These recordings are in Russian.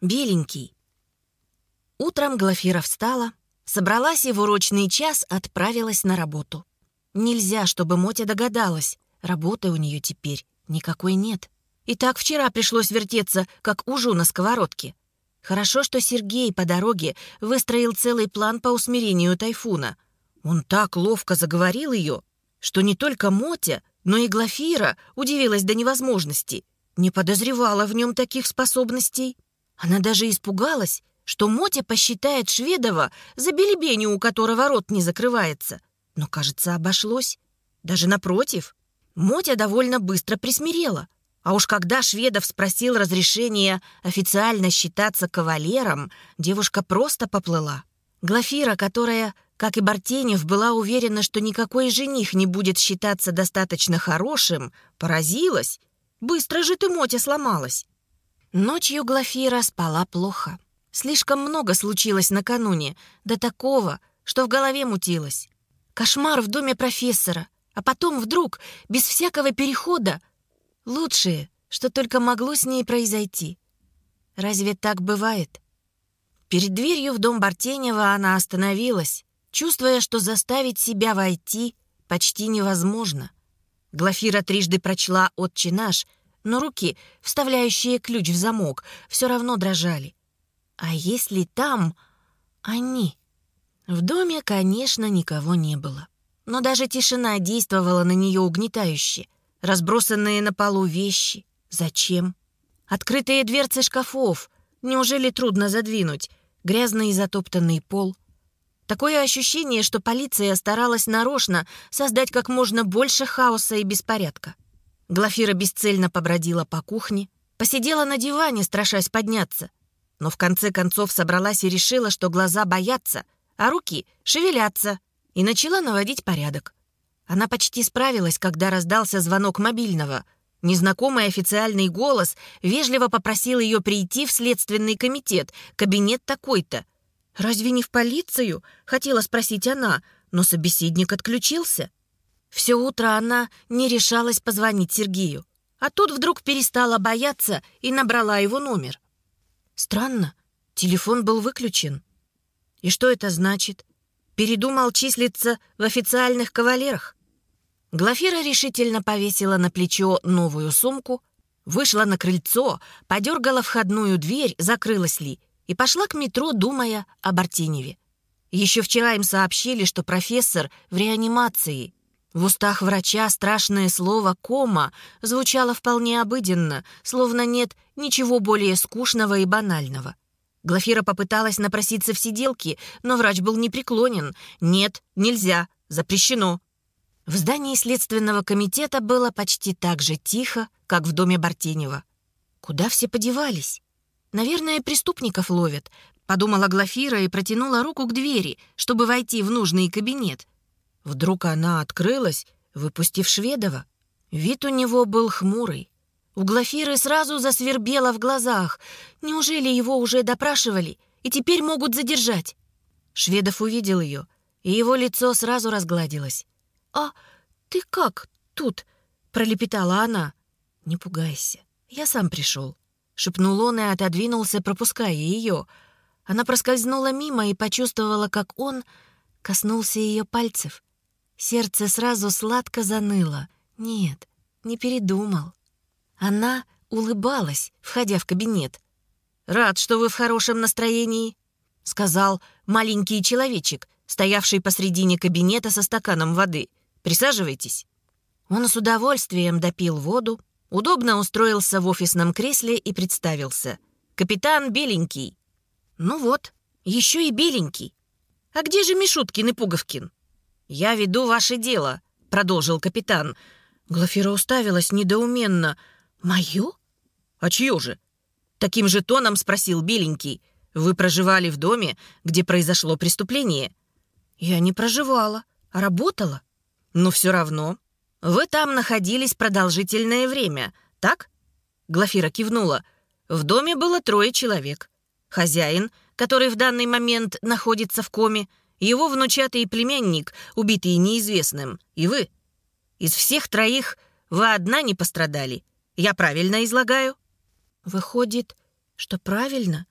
Беленький. Утром Глафира встала, собралась и в урочный час отправилась на работу. Нельзя, чтобы Мотя догадалась. Работы у нее теперь никакой нет. И так вчера пришлось вертеться, как ужу на сковородке. Хорошо, что Сергей по дороге выстроил целый план по усмирению тайфуна. Он так ловко заговорил ее, что не только Мотя, но и Глафира удивилась до невозможности. Не подозревала в нем таких способностей. Она даже испугалась, что Мотя посчитает Шведова за белебеню, у которого рот не закрывается. Но, кажется, обошлось. Даже напротив. Мотя довольно быстро присмирела. А уж когда Шведов спросил разрешения официально считаться кавалером, девушка просто поплыла. Глафира, которая, как и Бартенев, была уверена, что никакой жених не будет считаться достаточно хорошим, поразилась. Быстро же ты, Мотя, сломалась. Ночью Глафира спала плохо. Слишком много случилось накануне, до такого, что в голове мутилось. Кошмар в доме профессора, а потом вдруг, без всякого перехода, лучшее, что только могло с ней произойти. Разве так бывает? Перед дверью в дом Бартенева она остановилась, чувствуя, что заставить себя войти почти невозможно. Глафира трижды прочла «Отче наш», но руки, вставляющие ключ в замок, все равно дрожали. А если там они? В доме, конечно, никого не было. Но даже тишина действовала на нее угнетающе. Разбросанные на полу вещи. Зачем? Открытые дверцы шкафов. Неужели трудно задвинуть? Грязный и затоптанный пол. Такое ощущение, что полиция старалась нарочно создать как можно больше хаоса и беспорядка. Глафира бесцельно побродила по кухне, посидела на диване, страшась подняться. Но в конце концов собралась и решила, что глаза боятся — а руки шевелятся, и начала наводить порядок. Она почти справилась, когда раздался звонок мобильного. Незнакомый официальный голос вежливо попросил ее прийти в следственный комитет, кабинет такой-то. «Разве не в полицию?» — хотела спросить она, но собеседник отключился. Все утро она не решалась позвонить Сергею, а тут вдруг перестала бояться и набрала его номер. Странно, телефон был выключен. И что это значит? Передумал числиться в официальных кавалерах? Глафира решительно повесила на плечо новую сумку, вышла на крыльцо, подергала входную дверь, закрылась ли, и пошла к метро, думая о Бартеневе. Еще вчера им сообщили, что профессор в реанимации. В устах врача страшное слово «кома» звучало вполне обыденно, словно нет ничего более скучного и банального. Глафира попыталась напроситься в сиделки, но врач был непреклонен. «Нет, нельзя, запрещено». В здании Следственного комитета было почти так же тихо, как в доме Бартенева. Куда все подевались? Наверное, преступников ловят, подумала Глафира и протянула руку к двери, чтобы войти в нужный кабинет. Вдруг она открылась, выпустив Шведова. Вид у него был хмурый. У Глафиры сразу засвербело в глазах. Неужели его уже допрашивали и теперь могут задержать? Шведов увидел ее, и его лицо сразу разгладилось. «А ты как тут?» — пролепетала она. «Не пугайся, я сам пришел», — шепнул он и отодвинулся, пропуская ее. Она проскользнула мимо и почувствовала, как он коснулся ее пальцев. Сердце сразу сладко заныло. Нет, не передумал. Она улыбалась, входя в кабинет. «Рад, что вы в хорошем настроении», — сказал маленький человечек, стоявший посредине кабинета со стаканом воды. «Присаживайтесь». Он с удовольствием допил воду, удобно устроился в офисном кресле и представился. «Капитан Беленький». «Ну вот, еще и Беленький. А где же Мишуткин и Пуговкин?» «Я веду ваше дело», — продолжил капитан. Глафира уставилась недоуменно — «Мою?» «А чье же?» Таким же тоном спросил Беленький. «Вы проживали в доме, где произошло преступление?» «Я не проживала, а работала». «Но все равно. Вы там находились продолжительное время, так?» Глафира кивнула. «В доме было трое человек. Хозяин, который в данный момент находится в коме, его внучатый племянник, убитый неизвестным, и вы. Из всех троих вы одна не пострадали. Я правильно излагаю?» «Выходит, что правильно?»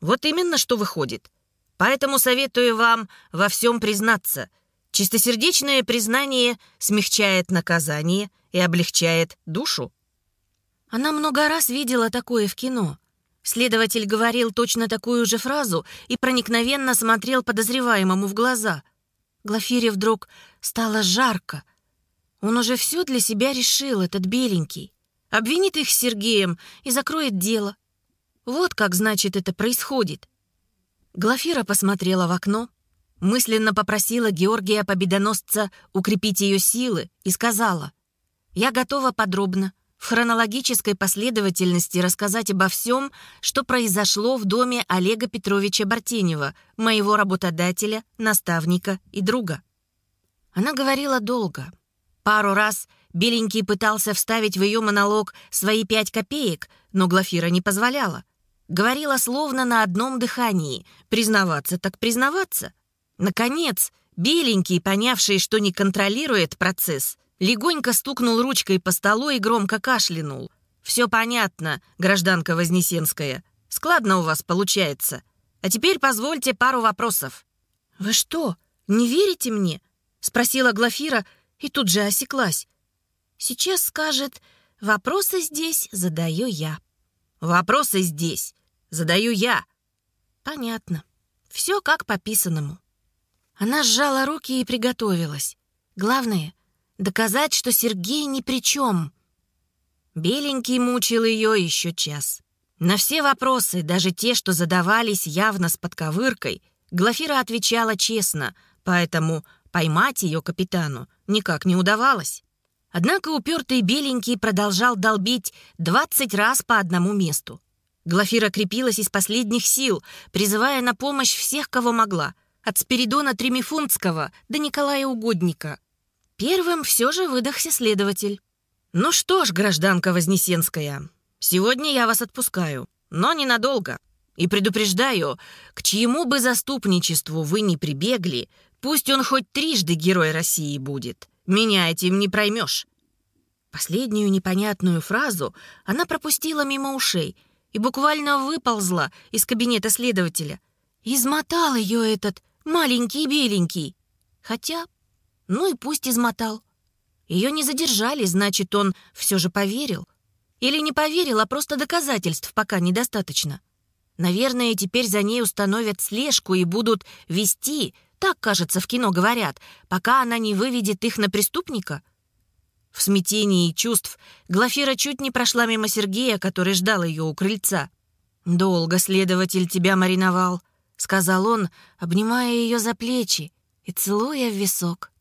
Вот именно что выходит. Поэтому советую вам во всем признаться. Чистосердечное признание смягчает наказание и облегчает душу. Она много раз видела такое в кино. Следователь говорил точно такую же фразу и проникновенно смотрел подозреваемому в глаза. Глафире вдруг стало жарко. Он уже все для себя решил, этот беленький. Обвинит их с Сергеем и закроет дело. Вот как, значит, это происходит. Глафира посмотрела в окно, мысленно попросила Георгия Победоносца укрепить ее силы и сказала, «Я готова подробно, в хронологической последовательности рассказать обо всем, что произошло в доме Олега Петровича Бартенева, моего работодателя, наставника и друга». Она говорила долго. Пару раз Беленький пытался вставить в ее монолог свои пять копеек, но Глафира не позволяла. Говорила словно на одном дыхании. Признаваться так признаваться. Наконец, Беленький, понявший, что не контролирует процесс, легонько стукнул ручкой по столу и громко кашлянул. «Все понятно, гражданка Вознесенская. Складно у вас получается. А теперь позвольте пару вопросов». «Вы что, не верите мне?» — спросила Глафира и тут же осеклась. «Сейчас скажет, вопросы здесь задаю я». «Вопросы здесь Задаю я». «Понятно. Все как по писанному». Она сжала руки и приготовилась. Главное — доказать, что Сергей ни при чем. Беленький мучил ее еще час. На все вопросы, даже те, что задавались явно с подковыркой, Глафира отвечала честно, поэтому поймать ее капитану никак не удавалось. Однако упертый беленький продолжал долбить двадцать раз по одному месту. Глафира крепилась из последних сил, призывая на помощь всех, кого могла, от Спиридона Тремифунтского до Николая Угодника. Первым все же выдохся следователь. «Ну что ж, гражданка Вознесенская, сегодня я вас отпускаю, но ненадолго. И предупреждаю, к чьему бы заступничеству вы не прибегли, пусть он хоть трижды герой России будет. Меня этим не проймешь». Последнюю непонятную фразу она пропустила мимо ушей — и буквально выползла из кабинета следователя. Измотал ее этот маленький беленький. Хотя, ну и пусть измотал. Ее не задержали, значит, он все же поверил. Или не поверил, а просто доказательств пока недостаточно. Наверное, теперь за ней установят слежку и будут вести, так, кажется, в кино говорят, пока она не выведет их на преступника — в смятении чувств Глафира чуть не прошла мимо Сергея, который ждал ее у крыльца. «Долго следователь тебя мариновал», — сказал он, обнимая ее за плечи и целуя в висок.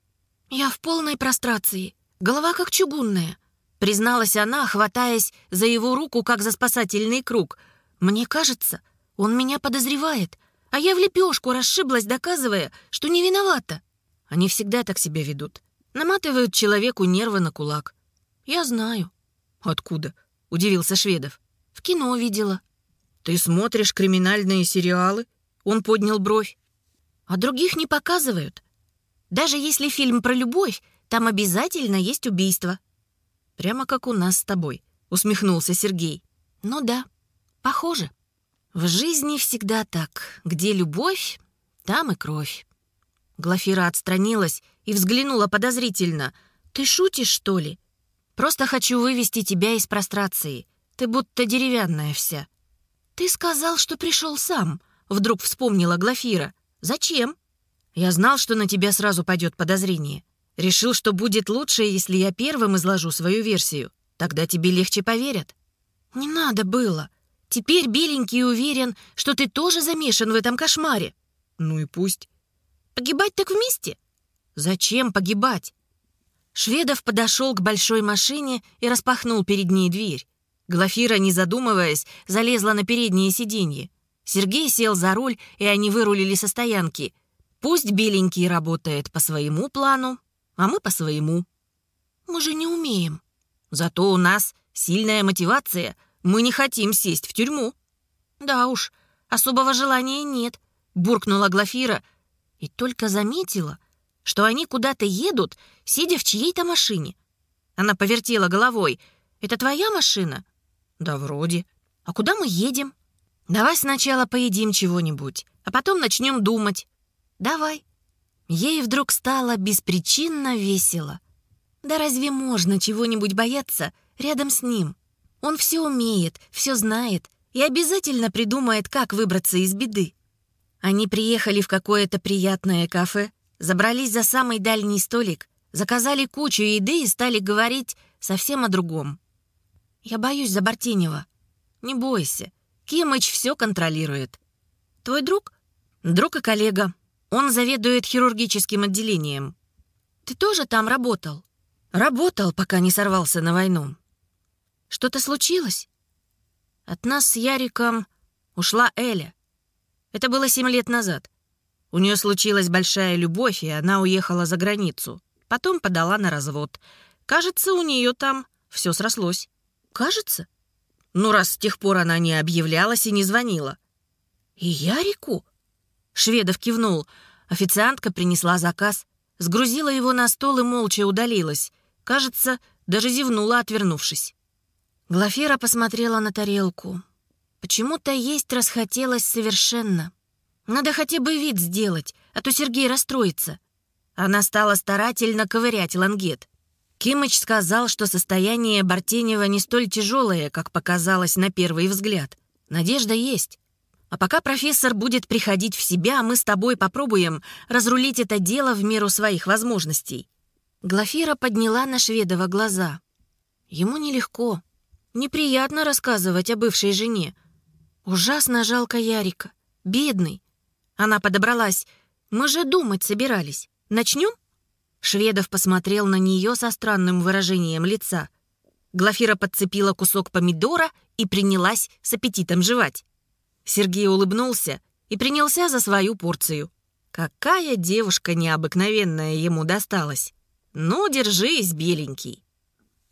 «Я в полной прострации, голова как чугунная», — призналась она, хватаясь за его руку, как за спасательный круг. «Мне кажется, он меня подозревает, а я в лепешку расшиблась, доказывая, что не виновата». Они всегда так себя ведут. Наматывают человеку нервы на кулак. Я знаю. Откуда? Удивился Шведов. В кино видела. Ты смотришь криминальные сериалы? Он поднял бровь. А других не показывают. Даже если фильм про любовь, там обязательно есть убийство. Прямо как у нас с тобой, усмехнулся Сергей. Ну да, похоже. В жизни всегда так. Где любовь, там и кровь. Глафира отстранилась и взглянула подозрительно. «Ты шутишь, что ли? Просто хочу вывести тебя из прострации. Ты будто деревянная вся». «Ты сказал, что пришел сам», — вдруг вспомнила Глафира. «Зачем?» «Я знал, что на тебя сразу пойдет подозрение. Решил, что будет лучше, если я первым изложу свою версию. Тогда тебе легче поверят». «Не надо было. Теперь Беленький уверен, что ты тоже замешан в этом кошмаре». «Ну и пусть. Погибать так вместе? Зачем погибать? Шведов подошел к большой машине и распахнул перед ней дверь. Глафира, не задумываясь, залезла на переднее сиденье. Сергей сел за руль, и они вырулили со стоянки. Пусть беленький работает по своему плану, а мы по своему. Мы же не умеем. Зато у нас сильная мотивация. Мы не хотим сесть в тюрьму. Да уж, особого желания нет, буркнула Глафира, и только заметила, что они куда-то едут, сидя в чьей-то машине. Она повертела головой. «Это твоя машина?» «Да вроде. А куда мы едем?» Давай сначала поедим чего-нибудь, а потом начнем думать. Давай. Ей вдруг стало беспричинно весело. Да разве можно чего-нибудь бояться рядом с ним? Он все умеет, все знает и обязательно придумает, как выбраться из беды. Они приехали в какое-то приятное кафе, забрались за самый дальний столик, заказали кучу еды и стали говорить совсем о другом. «Я боюсь за Бартенева». «Не бойся, Кимыч все контролирует». «Твой друг?» «Друг и коллега. Он заведует хирургическим отделением». «Ты тоже там работал?» «Работал, пока не сорвался на войну». «Что-то случилось?» «От нас с Яриком ушла Эля. Это было семь лет назад. У нее случилась большая любовь, и она уехала за границу. Потом подала на развод. Кажется, у нее там все срослось. Кажется? Ну, раз с тех пор она не объявлялась и не звонила. И Ярику? Шведов кивнул. Официантка принесла заказ, сгрузила его на стол и молча удалилась. Кажется, даже зевнула, отвернувшись. Глафира посмотрела на тарелку. Почему-то есть расхотелось совершенно. Надо хотя бы вид сделать, а то Сергей расстроится. Она стала старательно ковырять лангет. Кимыч сказал, что состояние Бартенева не столь тяжелое, как показалось на первый взгляд. Надежда есть. А пока профессор будет приходить в себя, мы с тобой попробуем разрулить это дело в меру своих возможностей». Глафира подняла на Шведова глаза. Ему нелегко. Неприятно рассказывать о бывшей жене. Ужасно жалко Ярика. Бедный. Она подобралась. Мы же думать собирались. Начнем? Шведов посмотрел на нее со странным выражением лица. Глафира подцепила кусок помидора и принялась с аппетитом жевать. Сергей улыбнулся и принялся за свою порцию. Какая девушка необыкновенная ему досталась. Ну, держись, беленький.